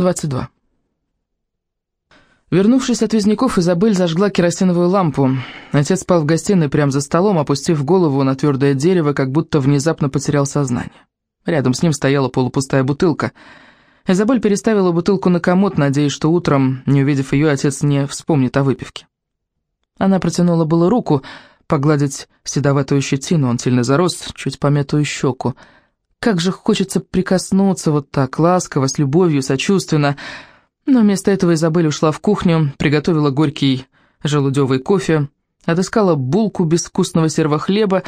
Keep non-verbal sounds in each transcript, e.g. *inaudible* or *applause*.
22. Вернувшись от Визняков, Изабель зажгла керосиновую лампу. Отец спал в гостиной прямо за столом, опустив голову на твердое дерево, как будто внезапно потерял сознание. Рядом с ним стояла полупустая бутылка. Изабель переставила бутылку на комод, надеясь, что утром, не увидев ее, отец не вспомнит о выпивке. Она протянула было руку, погладить седоватую щетину, он сильно зарос, чуть помятую щеку. Как же хочется прикоснуться вот так, ласково, с любовью, сочувственно, но вместо этого Изабель ушла в кухню, приготовила горький желудевый кофе, отыскала булку без вкусного серого хлеба,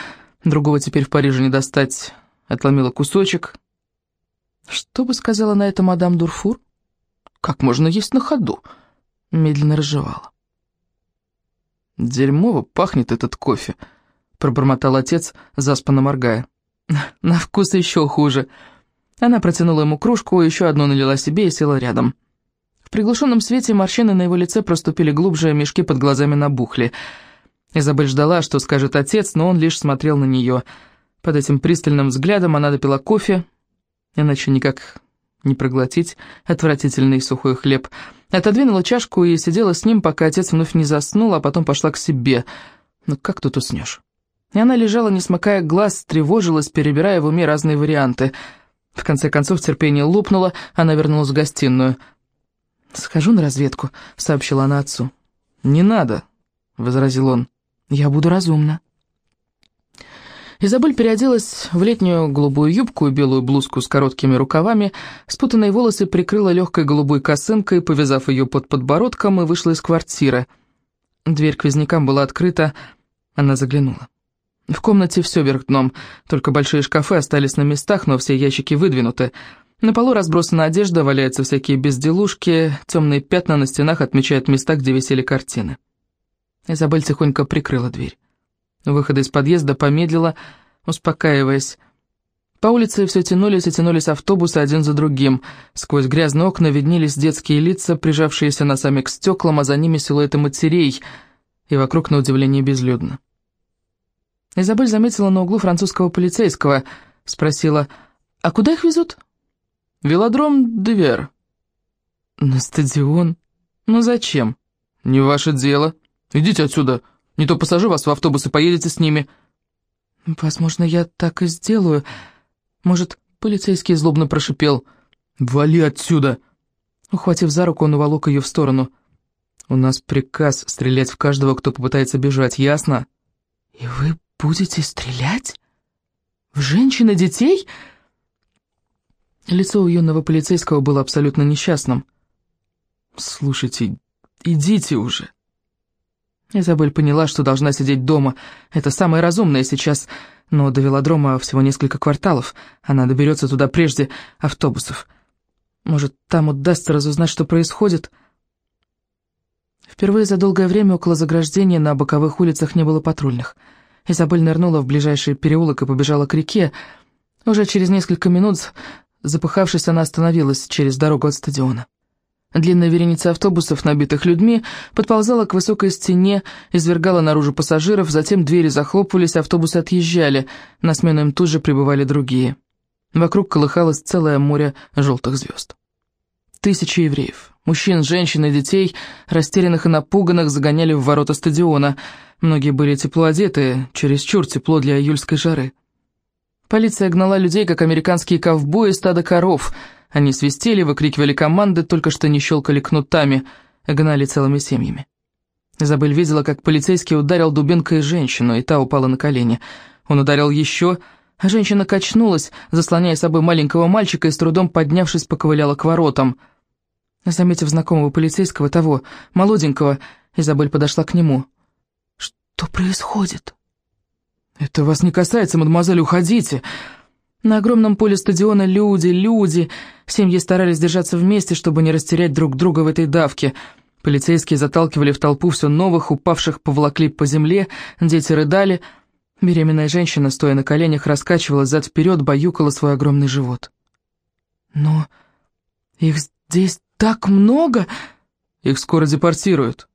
другого теперь в Париже не достать, отломила кусочек. Что бы сказала на это мадам Дурфур? Как можно есть на ходу? Медленно разжевала. «Дерьмово пахнет этот кофе», — пробормотал отец, заспанно моргая. *laughs* «На вкус еще хуже». Она протянула ему кружку, еще одну налила себе и села рядом. В приглушенном свете морщины на его лице проступили глубже, мешки под глазами набухли. Изабель ждала, что скажет отец, но он лишь смотрел на нее. Под этим пристальным взглядом она допила кофе, иначе никак не проглотить отвратительный сухой хлеб. Отодвинула чашку и сидела с ним, пока отец вновь не заснул, а потом пошла к себе. Ну как тут уснешь? И она лежала, не смыкая глаз, тревожилась, перебирая в уме разные варианты. В конце концов терпение лопнуло, она вернулась в гостиную. «Схожу на разведку», — сообщила она отцу. «Не надо», — возразил он. «Я буду разумна». Изабель переоделась в летнюю голубую юбку и белую блузку с короткими рукавами, спутанные волосы прикрыла легкой голубой косынкой, повязав ее под подбородком, и вышла из квартиры. Дверь к вязнякам была открыта, она заглянула. В комнате все вверх дном, только большие шкафы остались на местах, но все ящики выдвинуты. На полу разбросана одежда, валяются всякие безделушки, темные пятна на стенах отмечают места, где висели картины. Изабель тихонько прикрыла дверь. У выхода из подъезда помедлила, успокаиваясь. По улице все тянулись и тянулись автобусы один за другим. Сквозь грязные окна виднелись детские лица, прижавшиеся носами к стеклам, а за ними силуэты матерей, и вокруг, на удивление, безлюдно. Изабель заметила на углу французского полицейского, спросила, «А куда их везут?» «Велодром Девер». «На стадион? Ну зачем?» «Не ваше дело. Идите отсюда, не то посажу вас в автобус и поедете с ними». «Возможно, я так и сделаю. Может, полицейский злобно прошипел. «Вали отсюда!» Ухватив за руку, он уволок ее в сторону. «У нас приказ стрелять в каждого, кто попытается бежать, ясно?» «И вы будете стрелять? В женщин и детей?» Лицо у юного полицейского было абсолютно несчастным. «Слушайте, идите уже!» Изабель поняла, что должна сидеть дома. Это самое разумное сейчас, но до велодрома всего несколько кварталов. Она доберется туда прежде автобусов. Может, там удастся разузнать, что происходит? Впервые за долгое время около заграждения на боковых улицах не было патрульных. Изабель нырнула в ближайший переулок и побежала к реке. Уже через несколько минут, запыхавшись, она остановилась через дорогу от стадиона. Длинная вереница автобусов, набитых людьми, подползала к высокой стене, извергала наружу пассажиров, затем двери захлопывались, автобусы отъезжали, на смену им тут же прибывали другие. Вокруг колыхалось целое море желтых звезд. Тысячи евреев, мужчин, женщин и детей, растерянных и напуганных, загоняли в ворота стадиона. Многие были тепло одеты, чересчур тепло для июльской жары. Полиция гнала людей, как американские ковбои, стадо коров — они свистели, выкрикивали команды, только что не щелкали кнутами, гнали целыми семьями. Изабель видела, как полицейский ударил дубинкой женщину, и та упала на колени. Он ударил еще, а женщина качнулась, заслоняя собой маленького мальчика и с трудом поднявшись поковыляла к воротам. Заметив знакомого полицейского, того, молоденького, Изабель подошла к нему. «Что происходит?» «Это вас не касается, мадемуазель, уходите!» На огромном поле стадиона люди, люди. Семьи старались держаться вместе, чтобы не растерять друг друга в этой давке. Полицейские заталкивали в толпу все новых, упавших поволокли по земле, дети рыдали. Беременная женщина, стоя на коленях, раскачивалась зад-вперед, баюкала свой огромный живот. «Но их здесь так много!» «Их скоро депортируют».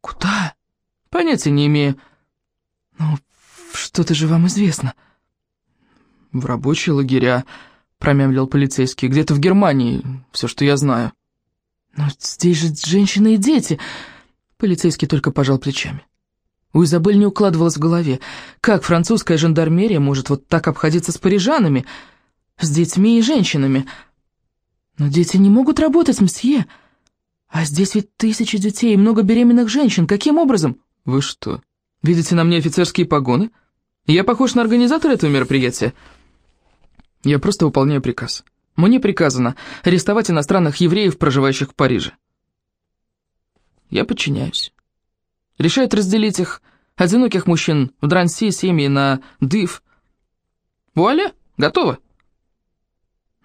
«Куда?» «Понятия не имею». «Ну, что-то же вам известно». «В рабочие лагеря», — промямлил полицейский, — «где-то в Германии, все, что я знаю». «Но здесь же женщины и дети!» Полицейский только пожал плечами. У Изабель не укладывалось в голове, как французская жандармерия может вот так обходиться с парижанами, с детьми и женщинами. Но дети не могут работать, мсье. А здесь ведь тысячи детей и много беременных женщин. Каким образом? Вы что, видите на мне офицерские погоны? Я похож на организатора этого мероприятия? Я просто выполняю приказ. Мне приказано арестовать иностранных евреев, проживающих в Париже. Я подчиняюсь. Решает разделить их, одиноких мужчин, в Дранси, семьи на Дыв. Вуаля, готово.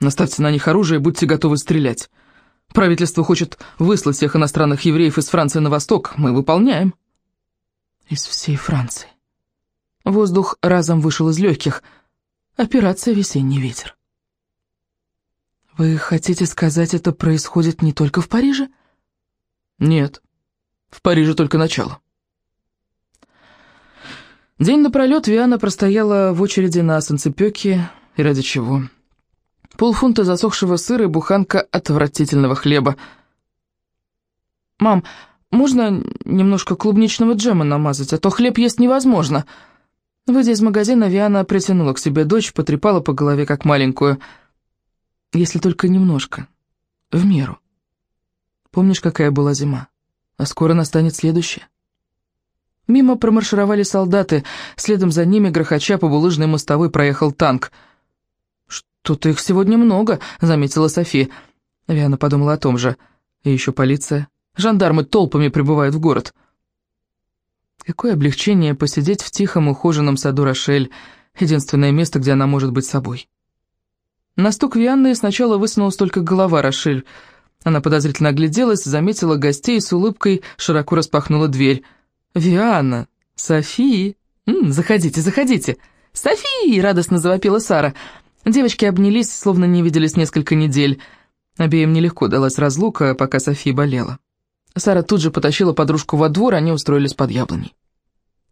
Наставьте на них оружие и будьте готовы стрелять. Правительство хочет выслать всех иностранных евреев из Франции на восток. Мы выполняем. Из всей Франции. Воздух разом вышел из легких. Операция «Весенний ветер». «Вы хотите сказать, это происходит не только в Париже?» «Нет, в Париже только начало». День напролет Виана простояла в очереди на санцепёке, и ради чего? Полфунта засохшего сыра и буханка отвратительного хлеба. «Мам, можно немножко клубничного джема намазать, а то хлеб есть невозможно». Выйдя из магазина, Виана притянула к себе дочь, потрепала по голове как маленькую – если только немножко. В меру. Помнишь, какая была зима? А скоро настанет следующая. Мимо промаршировали солдаты, следом за ними, грохоча по булыжной мостовой, проехал танк. «Что-то их сегодня много», — заметила Софи. Виана подумала о том же. И еще полиция. Жандармы толпами прибывают в город. Какое облегчение посидеть в тихом ухоженном саду Рошель, единственное место, где она может быть собой. На стук Вианны сначала высунулась только голова Рошель. Она подозрительно огляделась, заметила гостей и с улыбкой широко распахнула дверь. «Вианна! Софи! -м, заходите, заходите!» «Софи!» — радостно завопила Сара. Девочки обнялись, словно не виделись несколько недель. Обеим нелегко далась разлука, пока Софи болела. Сара тут же потащила подружку во двор, они устроились под яблоней.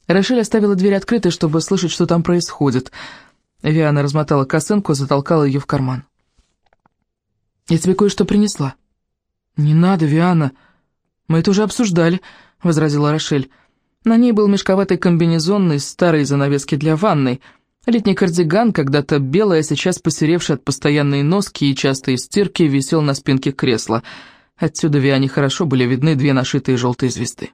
Рошель оставила дверь открытой, чтобы слышать, что там происходит — Виана размотала косынку, затолкала ее в карман. «Я тебе кое-что принесла». «Не надо, Виана. Мы это уже обсуждали», — возразила Рошель. На ней был мешковатый комбинезон из старой занавески для ванной. Летний кардиган, когда-то белый, а сейчас посеревший от постоянной носки и частой стирки, висел на спинке кресла. Отсюда Виане хорошо были видны две нашитые желтые звезды.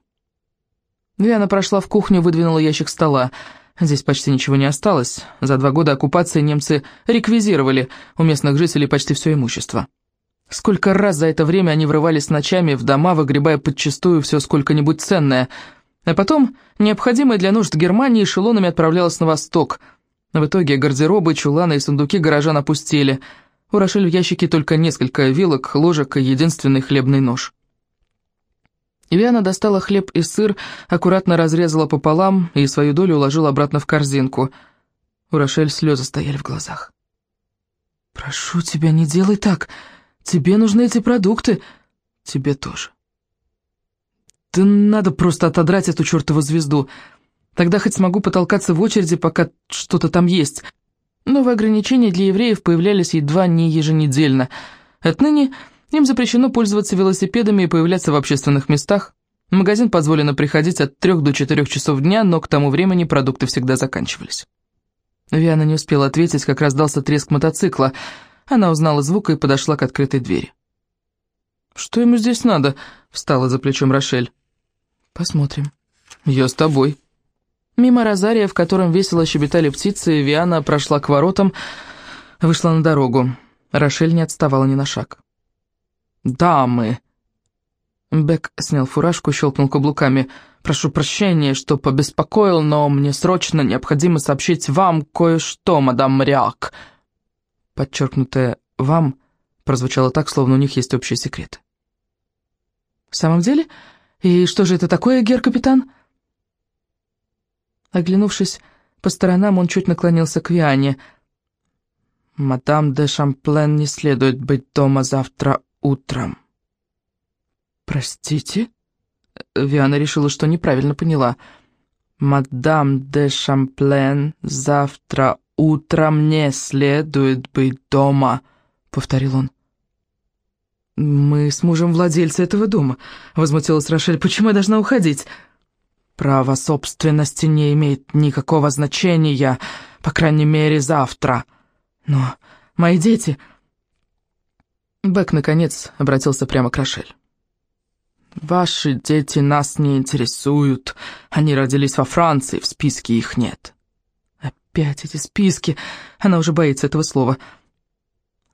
Виана прошла в кухню, выдвинула ящик стола. Здесь почти ничего не осталось. За два года оккупации немцы реквизировали у местных жителей почти все имущество. Сколько раз за это время они врывались ночами в дома, выгребая подчистую все сколько-нибудь ценное. А потом необходимое для нужд Германии эшелонами отправлялось на восток. В итоге гардеробы, чуланы и сундуки горожан опустили. У Рошель в ящике только несколько вилок, ложек и единственный хлебный нож. Виана достала хлеб и сыр, аккуратно разрезала пополам и свою долю уложила обратно в корзинку. У Рошель слезы стояли в глазах. «Прошу тебя, не делай так. Тебе нужны эти продукты. Тебе тоже. Да надо просто отодрать эту чертову звезду. Тогда хоть смогу потолкаться в очереди, пока что-то там есть. Новые ограничения для евреев появлялись едва не еженедельно. Отныне им запрещено пользоваться велосипедами и появляться в общественных местах. В магазин позволено приходить от 3 до 4 часов дня, но к тому времени продукты всегда заканчивались. Виана не успела ответить, как раздался треск мотоцикла. Она узнала звук и подошла к открытой двери. «Что ему здесь надо?» — встала за плечом Рошель. «Посмотрим». «Я с тобой». Мимо розария, в котором весело щебетали птицы, Виана прошла к воротам, вышла на дорогу. Рошель не отставала ни на шаг. «Дамы!» Бек снял фуражку, щелкнул каблуками. «Прошу прощения, что побеспокоил, но мне срочно необходимо сообщить вам кое-что, мадам Мариак». Подчеркнутое «вам» прозвучало так, словно у них есть общие секреты. «В самом деле? И что же это такое, гер-капитан?» Оглянувшись по сторонам, он чуть наклонился к Виане. «Мадам де Шамплен не следует быть дома завтра утром». «Простите?» Виана решила, что неправильно поняла. «Мадам де Шамплен завтра утром не следует быть дома», — повторил он. «Мы с мужем владельцы этого дома», — возмутилась Рошель. «Почему я должна уходить?» «Право собственности не имеет никакого значения, по крайней мере, завтра. Но мои дети...» Бэк, наконец, обратился прямо к Рошель. «Ваши дети нас не интересуют. Они родились во Франции, в списке их нет». «Опять эти списки!» Она уже боится этого слова.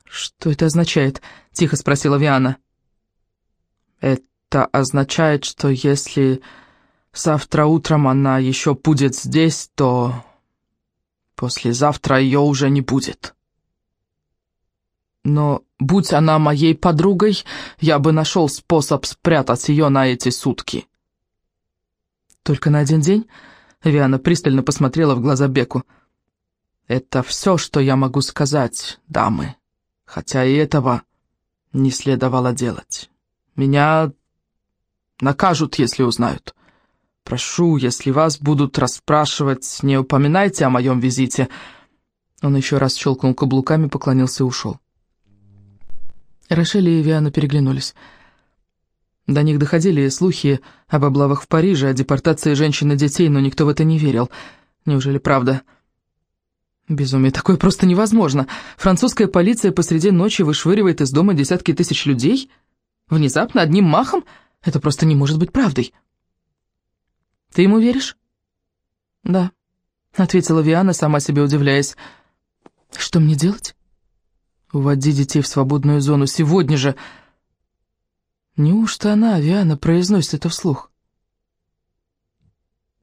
«Что это означает?» — тихо спросила Виана. «Это означает, что если завтра утром она еще будет здесь, то послезавтра ее уже не будет. Но будь она моей подругой, я бы нашел способ спрятать ее на эти сутки». «Только на один день?» — Виана пристально посмотрела в глаза Беку. «Это все, что я могу сказать, дамы» хотя и этого не следовало делать. Меня накажут, если узнают. Прошу, если вас будут расспрашивать, не упоминайте о моем визите». Он еще раз щелкнул каблуками, поклонился и ушел. Рошель и Виана переглянулись. До них доходили слухи об облавах в Париже, о депортации женщин и детей, но никто в это не верил. Неужели правда? Безумие, такое просто невозможно. Французская полиция посреди ночи вышвыривает из дома десятки тысяч людей? Внезапно, одним махом? Это просто не может быть правдой. Ты ему веришь? Да, ответила Виана, сама себе удивляясь. Что мне делать? Уводи детей в свободную зону сегодня же. Неужто она, Виана, произносит это вслух?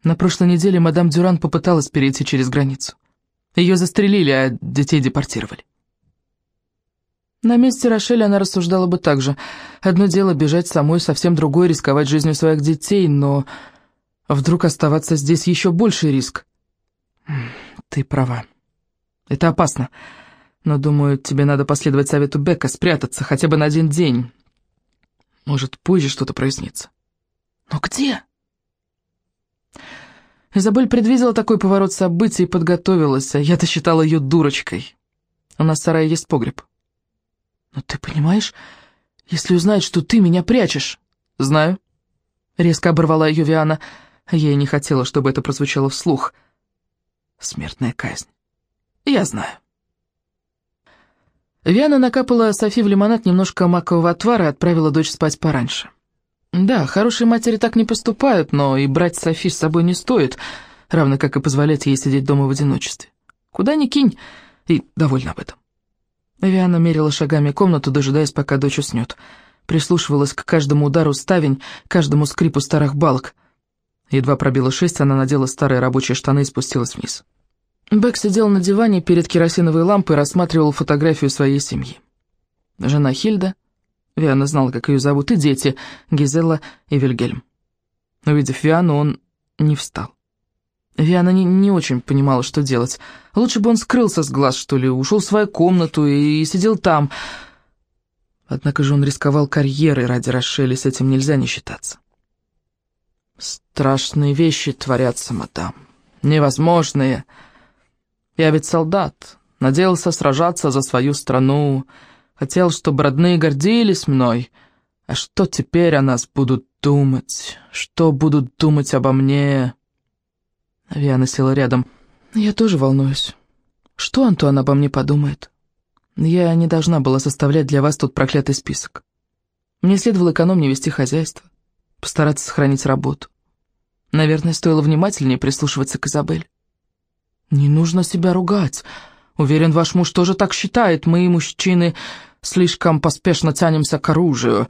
На прошлой неделе мадам Дюран попыталась перейти через границу. Ее застрелили, а детей депортировали. На месте Рошеля она рассуждала бы так же. Одно дело бежать самой, совсем другое рисковать жизнью своих детей, но вдруг оставаться здесь еще больший риск. Ты права. Это опасно. Но, думаю, тебе надо последовать совету Бека, спрятаться хотя бы на один день. Может, позже что-то прояснится. Но где? Изабель предвидела такой поворот событий и подготовилась, а я-то считала ее дурочкой. У нас в сарае есть погреб. Но ты понимаешь, если узнает, что ты меня прячешь... Знаю. Резко оборвала ее Виана. Я и не хотела, чтобы это прозвучало вслух. Смертная казнь. Я знаю. Виана накапала Софи в лимонад немножко макового отвара и отправила дочь спать пораньше. Да, хорошие матери так не поступают, но и брать Софи с собой не стоит, равно как и позволять ей сидеть дома в одиночестве. Куда ни кинь, и довольна об этом. Виана мерила шагами комнату, дожидаясь, пока дочь уснет. Прислушивалась к каждому удару ставень, каждому скрипу старых балок. Едва пробила шесть, она надела старые рабочие штаны и спустилась вниз. Бэк сидел на диване перед керосиновой лампой и рассматривал фотографию своей семьи. Жена Хильда, Виана знала, как ее зовут, и дети, Гизела и Вильгельм. Увидев Виану, он не встал. Виана не, не очень понимала, что делать. Лучше бы он скрылся с глаз, что ли, ушел в свою комнату и, и сидел там. Однако же он рисковал карьерой ради Рошели, с этим нельзя не считаться. «Страшные вещи творятся, мадам. Невозможные. Я ведь солдат, надеялся сражаться за свою страну». Хотел, чтобы родные гордились мной. А что теперь о нас будут думать? Что будут думать обо мне?» Виана села рядом. «Я тоже волнуюсь. Что Антуан обо мне подумает? Я не должна была составлять для вас тут проклятый список. Мне следовало экономнее вести хозяйство, постараться сохранить работу. Наверное, стоило внимательнее прислушиваться к Изабель. Не нужно себя ругать. Уверен, ваш муж тоже так считает. Мы, мужчины, слишком поспешно тянемся к оружию».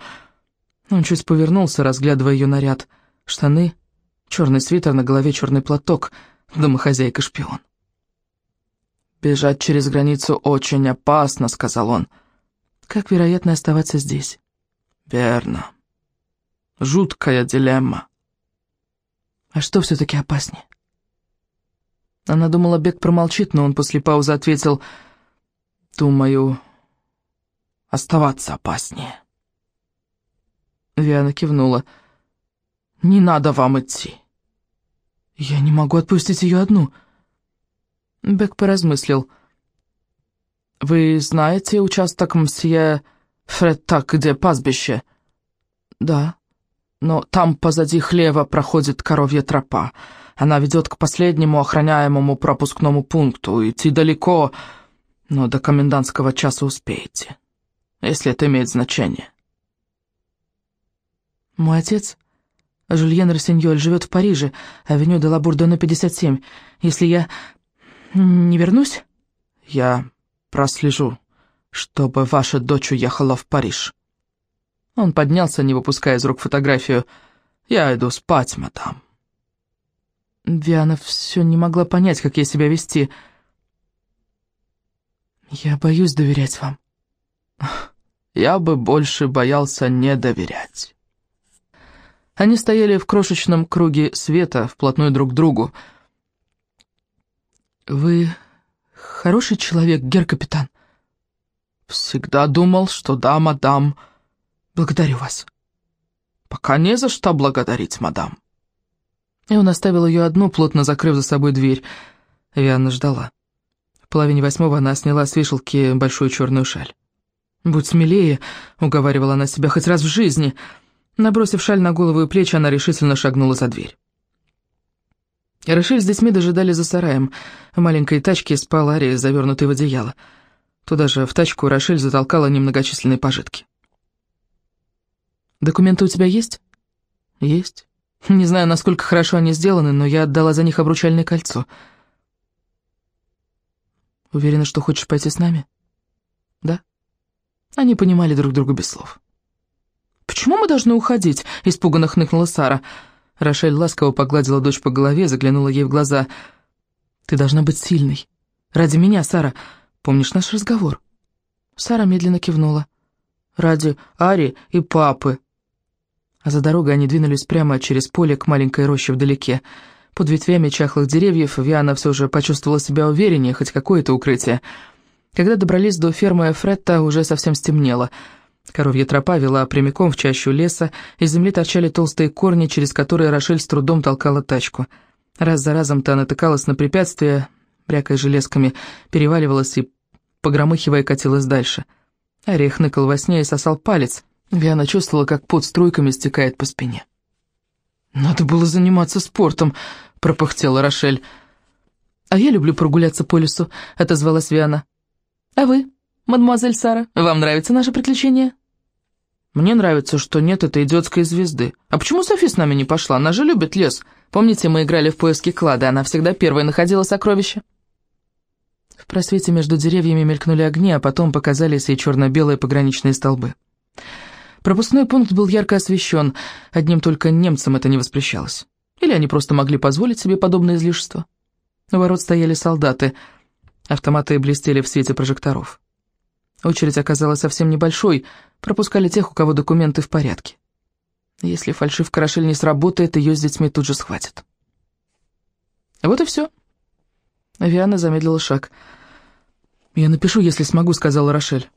Он чуть повернулся, разглядывая ее наряд. Штаны, черный свитер, на голове черный платок, домохозяйка-шпион. «Бежать через границу очень опасно», — сказал он. «Как вероятно оставаться здесь?» «Верно. Жуткая дилемма». «А что все-таки опаснее?» Она думала, Бек промолчит, но он после паузы ответил, «Думаю, оставаться опаснее». Виана кивнула. «Не надо вам идти». «Я не могу отпустить ее одну». Бек поразмыслил. «Вы знаете участок мсье Фред, так, где пастбище?» «Да, но там позади хлева проходит коровья тропа. Она ведет к последнему охраняемому пропускному пункту. Идти далеко, но до комендантского часа успеете, если это имеет значение». «Мой отец, Жюльен Рассеньоль, живет в Париже, авеню де ла Бурдона, 57. Если я не вернусь...» «Я прослежу, чтобы ваша дочь уехала в Париж». Он поднялся, не выпуская из рук фотографию. «Я иду спать, мадам». Виана все не могла понять, как ей себя вести. «Я боюсь доверять вам». «Я бы больше боялся не доверять». Они стояли в крошечном круге света, вплотную друг к другу. «Вы хороший человек, гер-капитан?» «Всегда думал, что да, мадам. Благодарю вас». «Пока не за что благодарить, мадам». И он оставил ее одну, плотно закрыв за собой дверь. Вианна ждала. В половине восьмого она сняла с вешалки большую черную шаль. «Будь смелее», — уговаривала она себя хоть раз в жизни. Набросив шаль на голову и плечи, она решительно шагнула за дверь. Рошель с детьми дожидали за сараем. В маленькой тачке спал Ария, завернутый в одеяло. Туда же в тачку Рошель затолкала немногочисленные пожитки. «Документы у тебя есть?» «Есть. Не знаю, насколько хорошо они сделаны, но я отдала за них обручальное кольцо». «Уверена, что хочешь пойти с нами?» «Да». Они понимали друг друга без слов. «Почему мы должны уходить?» — испуганно хныкнула Сара. Рошель ласково погладила дочь по голове, заглянула ей в глаза. «Ты должна быть сильной. Ради меня, Сара. Помнишь наш разговор?» Сара медленно кивнула. «Ради Ари и папы». А за дорогой они двинулись прямо через поле к маленькой роще вдалеке. Под ветвями чахлых деревьев Виана все же почувствовала себя увереннее, хоть какое-то укрытие. Когда добрались до фермы Фретта, уже совсем стемнело — Коровья тропа вела прямиком в чащу леса, из земли торчали толстые корни, через которые Рошель с трудом толкала тачку. Раз за разом та натыкалась на препятствия, брякая железками, переваливалась и, погромыхивая, катилась дальше. Орех ныкал во сне и сосал палец. Виана чувствовала, как пот струйками стекает по спине. «Надо было заниматься спортом», — пропыхтела Рошель. «А я люблю прогуляться по лесу», — отозвалась Виана. «А вы, мадемуазель Сара, вам нравится наше приключение?» Мне нравится, что нет этой идиотской звезды. А почему Софи с нами не пошла? Она же любит лес. Помните, мы играли в поиски клада, она всегда первой находила сокровища?» В просвете между деревьями мелькнули огни, а потом показались и черно-белые пограничные столбы. Пропускной пункт был ярко освещен, одним только немцам это не воспрещалось. Или они просто могли позволить себе подобное излишество. У ворот стояли солдаты, автоматы блестели в свете прожекторов. Очередь оказалась совсем небольшой, пропускали тех, у кого документы в порядке. Если фальшивка Рошель не сработает, ее с детьми тут же схватят. Вот и все. Виана замедлила шаг. «Я напишу, если смогу», — сказала Рошель.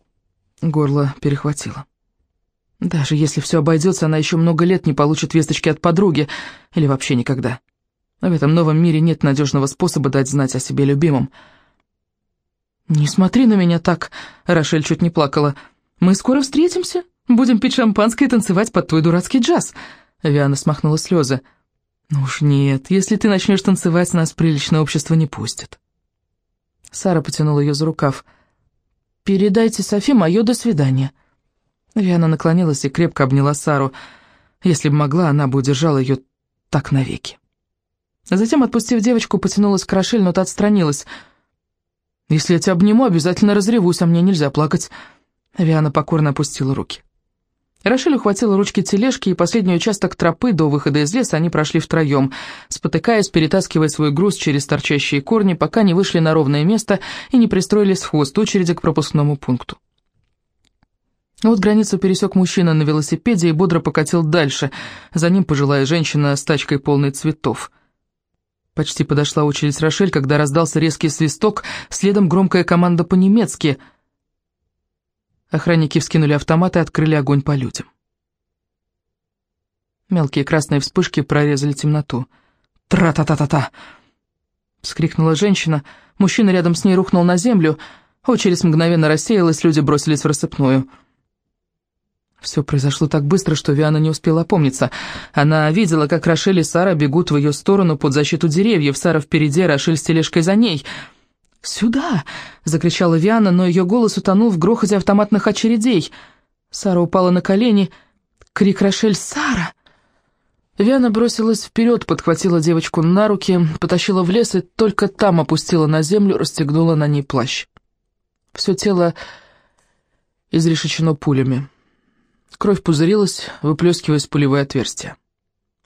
Горло перехватило. Даже если все обойдется, она еще много лет не получит весточки от подруги, или вообще никогда. В этом новом мире нет надежного способа дать знать о себе любимым. «Не смотри на меня так», — Рошель чуть не плакала. «Мы скоро встретимся, будем пить шампанское и танцевать под твой дурацкий джаз». Виана смахнула слезы. «Ну уж нет, если ты начнешь танцевать, нас приличное общество не пустит». Сара потянула ее за рукав. «Передайте Софи мое до свидания». Виана наклонилась и крепко обняла Сару. Если бы могла, она бы удержала ее так навеки. Затем, отпустив девочку, потянулась к Рошель, но та отстранилась — если я тебя обниму, обязательно разревусь, а мне нельзя плакать». Виана покорно опустила руки. Рошель ухватила ручки тележки, и последний участок тропы до выхода из леса они прошли втроем, спотыкаясь, перетаскивая свой груз через торчащие корни, пока не вышли на ровное место и не пристроились в хвост очереди к пропускному пункту. Вот границу пересек мужчина на велосипеде и бодро покатил дальше. За ним пожилая женщина с тачкой полной цветов – Почти подошла очередь Рошель, когда раздался резкий свисток, следом громкая команда по-немецки. Охранники вскинули автоматы и открыли огонь по людям. Мелкие красные вспышки прорезали темноту. «Тра-та-та-та-та!» — вскрикнула женщина. Мужчина рядом с ней рухнул на землю. Очередь мгновенно рассеялась, люди бросились в рассыпную. Все произошло так быстро, что Виана не успела опомниться. Она видела, как Рошель и Сара бегут в ее сторону под защиту деревьев. Сара впереди, Рошель с тележкой за ней. «Сюда!» — закричала Виана, но ее голос утонул в грохоте автоматных очередей. Сара упала на колени. Крик Рошель «Сара!» Виана бросилась вперед, подхватила девочку на руки, потащила в лес и только там опустила на землю, расстегнула на ней плащ. Все тело изрешечено пулями. Кровь пузырилась, выплескиваясь в пулевые отверстия.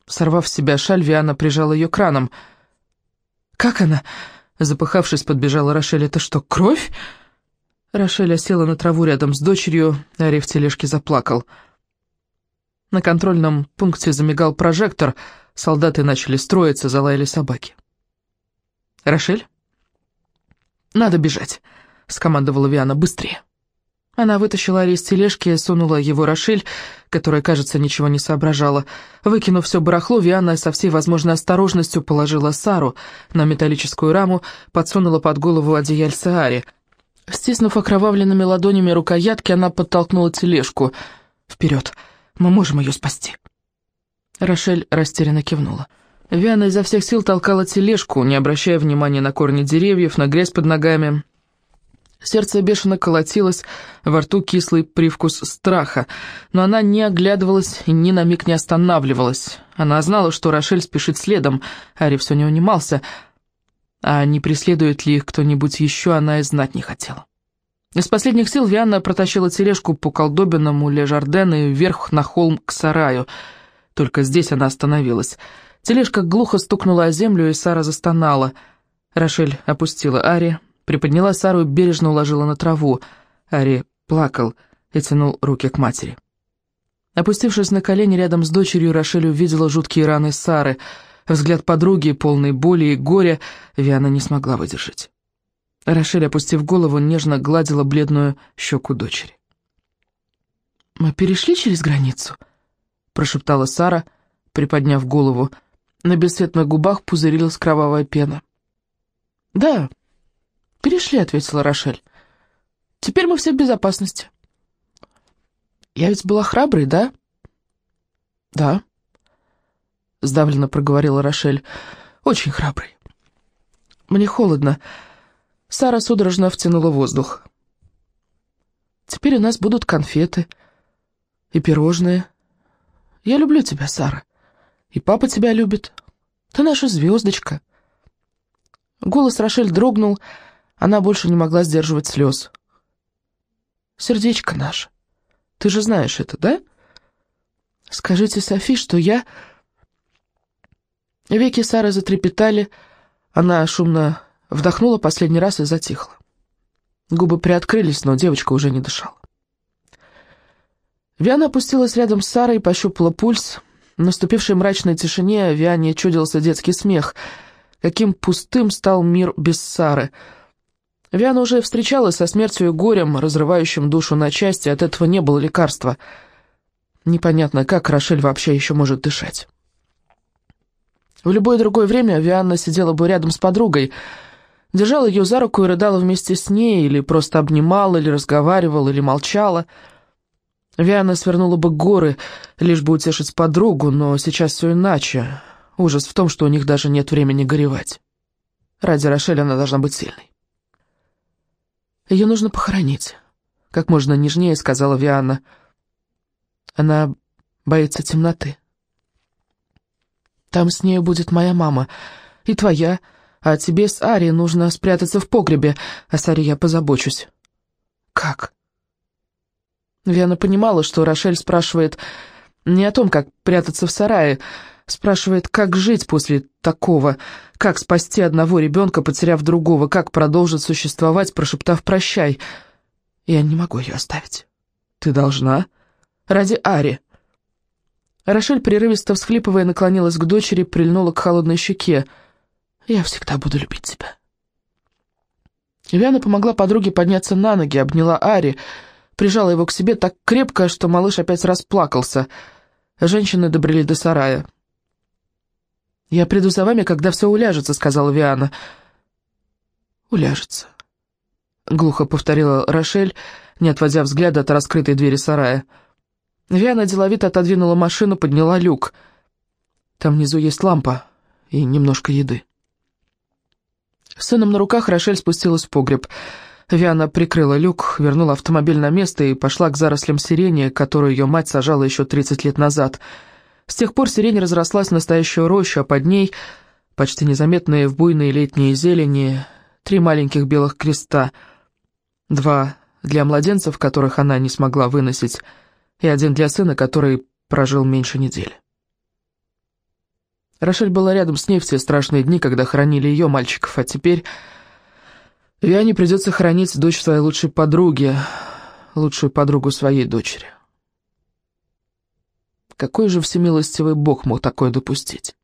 Сорвав с себя шаль, Виана прижала ее краном. «Как она?» Запыхавшись, подбежала Рошель. «Это что, кровь?» Рошель осела на траву рядом с дочерью, Ари в тележке заплакал. На контрольном пункте замигал прожектор, солдаты начали строиться, залаяли собаки. «Рошель?» «Надо бежать», — скомандовала Виана, — «быстрее». Она вытащила Ари из тележки и сунула его Рошель, которая, кажется, ничего не соображала. Выкинув все барахло, Виана со всей возможной осторожностью положила Сару на металлическую раму, подсунула под голову одеяльце Ари. Стиснув окровавленными ладонями рукоятки, она подтолкнула тележку. «Вперед! Мы можем ее спасти!» Рошель растерянно кивнула. Виана изо всех сил толкала тележку, не обращая внимания на корни деревьев, на грязь под ногами, Сердце бешено колотилось, во рту кислый привкус страха, но она не оглядывалась и ни на миг не останавливалась. Она знала, что Рошель спешит следом, Ари все не унимался, а не преследует ли их кто-нибудь еще, она и знать не хотела. Из последних сил Вианна протащила тележку по Жардена и вверх на холм к сараю. Только здесь она остановилась. Тележка глухо стукнула о землю, и Сара застонала. Рошель опустила Ари, приподняла Сару и бережно уложила на траву. Ари плакал и тянул руки к матери. Опустившись на колени рядом с дочерью, Рошель увидела жуткие раны Сары. Взгляд подруги, полный боли и горя, Виана не смогла выдержать. Рошель, опустив голову, нежно гладила бледную щеку дочери. «Мы перешли через границу?» — прошептала Сара, приподняв голову. На бесцветных губах пузырилась кровавая пена. «Да, «Перешли», — ответила Рошель. «Теперь мы все в безопасности». «Я ведь была храброй, да?» «Да», — сдавленно проговорила Рошель. «Очень храброй». «Мне холодно». Сара судорожно втянула воздух. «Теперь у нас будут конфеты и пирожные. Я люблю тебя, Сара. И папа тебя любит. Ты наша звездочка». Голос Рошель дрогнул, — она больше не могла сдерживать слез. «Сердечко наше, ты же знаешь это, да? Скажите Софи, что я...» Веки Сары затрепетали, она шумно вдохнула последний раз и затихла. Губы приоткрылись, но девочка уже не дышала. Виана опустилась рядом с Сарой и пощупала пульс. В наступившей мрачной тишине Виане чудился детский смех. Каким пустым стал мир без Сары — Виана уже встречалась со смертью и горем, разрывающим душу на части, от этого не было лекарства. Непонятно, как Рошель вообще еще может дышать. В любое другое время Вианна сидела бы рядом с подругой, держала ее за руку и рыдала вместе с ней, или просто обнимала, или разговаривала, или молчала. Вианна свернула бы горы, лишь бы утешить подругу, но сейчас все иначе. Ужас в том, что у них даже нет времени горевать. Ради Рошель она должна быть сильной. Ее нужно похоронить», — как можно нежнее сказала Вианна. «Она боится темноты. Там с нею будет моя мама и твоя, а тебе с Ари нужно спрятаться в погребе, а с Ари я позабочусь». «Как?» Виана понимала, что Рошель спрашивает не о том, как прятаться в сарае, Спрашивает, как жить после такого, как спасти одного ребенка, потеряв другого, как продолжить существовать, прошептав «прощай». Я не могу ее оставить. Ты должна. Ради Ари. Рошель, прерывисто всхлипывая, наклонилась к дочери, прильнула к холодной щеке. «Я всегда буду любить тебя». Виана помогла подруге подняться на ноги, обняла Ари, прижала его к себе так крепко, что малыш опять расплакался. Женщины добрели до сарая. «Я приду за вами, когда все уляжется», — сказала Виана. «Уляжется», — глухо повторила Рошель, не отводя взгляда от раскрытой двери сарая. Виана деловито отодвинула машину, подняла люк. Там внизу есть лампа и немножко еды. С сыном на руках Рошель спустилась в погреб. Виана прикрыла люк, вернула автомобиль на место и пошла к зарослям сирени, которую ее мать сажала еще 30 лет назад. С тех пор сирень разрослась в настоящую рощу, а под ней, почти незаметные в буйные летние зелени, три маленьких белых креста. Два для младенцев, которых она не смогла выносить, и один для сына, который прожил меньше недели. Рошель была рядом с ней в те страшные дни, когда хоронили ее мальчиков, а теперь Виане придется хоронить дочь своей лучшей подруги, лучшую подругу своей дочери. Какой же всемилостивый бог мог такое допустить?